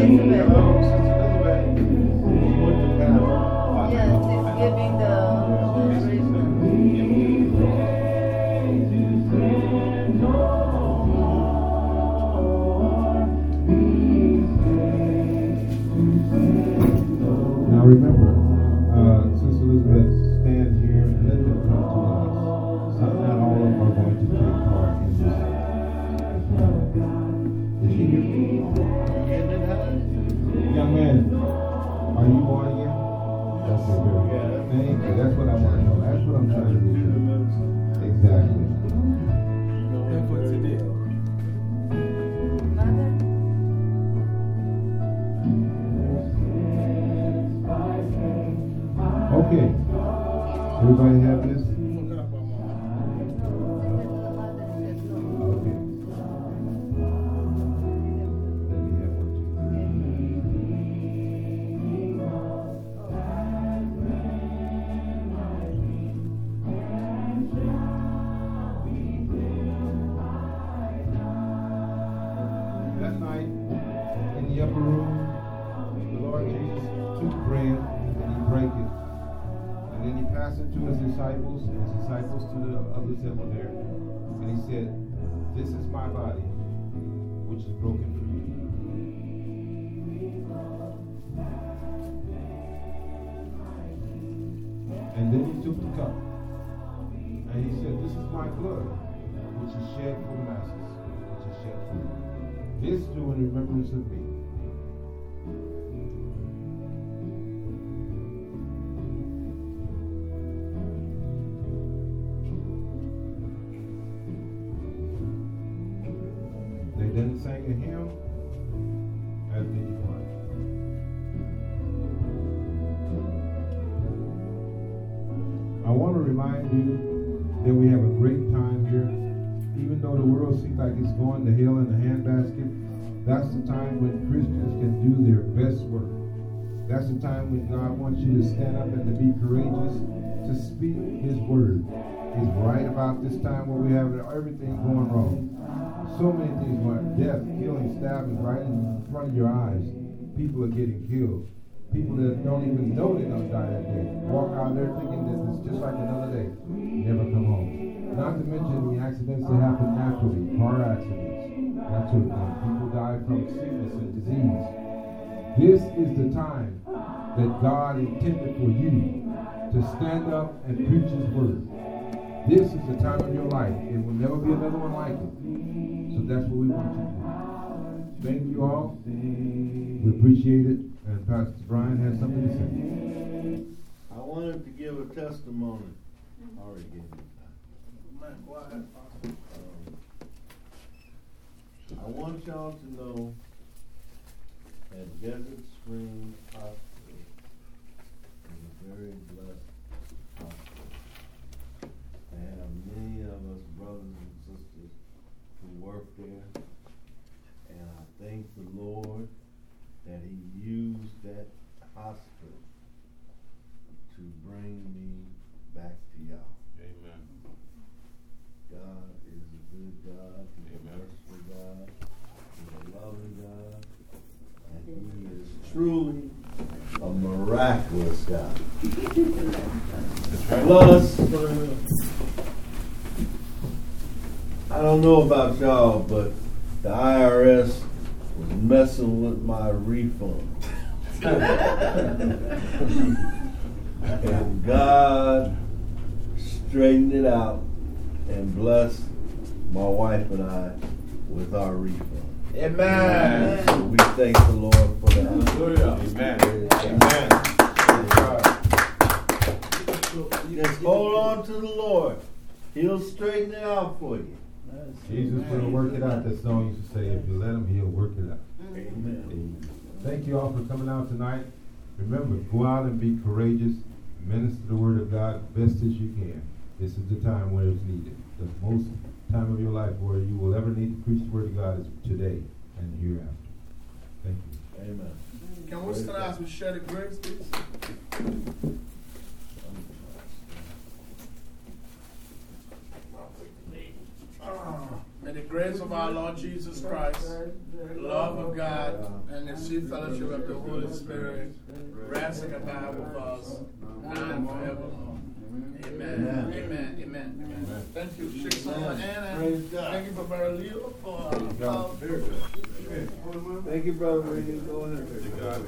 Elizabeth. Thank you. That's what I want to know. That's what I'm trying to do. Exactly. Okay. Everybody have this? the upper room, the Lord Jesus took bread and he broke it. And then he passed it to his disciples and his disciples to the others that were there. And he said, This is my body, which is broken for you. And then he took the cup. And he said, This is my blood, which is shed for the masses, which is shed for you. This do in remembrance of me. sang a hymn as. I want to remind you that we have a great time here. Even though the world seems like it's going to hell in a handbasket, that's the time when Christians can do their best work. That's the time when God wants you to stand up and to be courageous to speak His word so many things going death, killing, stabbing right in front of your eyes. People are getting killed. People that don't even know they're going to die that day. Walk out there thinking this is just like another day. Never come home. Not to mention the accidents that happen naturally, car accidents, that sort of thing. People die from sickness and disease. This is the time that God intended for you to stand up and preach His word. This is the time of your life. It will never be another one like it. So that's what we want you to do. Thank you all. We appreciate it. And Pastor Brian has something to say. I wanted to give a testimony. I already gave it. Um, I want y'all to know that Desert Springs Hospital is a very blessed hospital. They have many of us brothers work there. And I thank the Lord that He used that hospital to bring me back to y'all. Amen. God is a good God. He's Amen. a merciful God. He's a loving God. And He is truly a miraculous God. Plus, I don't know about y'all, but the IRS was messing with my refund. and God straightened it out and blessed my wife and I with our refund. Amen. So we thank the Lord for that. Hallelujah. Amen. Amen. Just hold on to the Lord. He'll straighten it out for you. Jesus will work it out. That song used to say, if you let him, he'll work it out. Mm. Amen. Amen. Thank you all for coming out tonight. Remember, go out and be courageous. Minister the word of God best as you can. This is the time where it's needed. The most time of your life where you will ever need to preach the word of God is today and hereafter. Thank you. Amen. Can we start out with share the grace, please? May the grace of our Lord Jesus Christ, the love of God, and the sweet fellowship of the Holy Spirit rest and abide with us now and forevermore. Amen. Amen. Amen. Amen. Thank you. Shake someone hand. Thank you for Brother Leo for. Uh, Thank you, brother. Go ahead.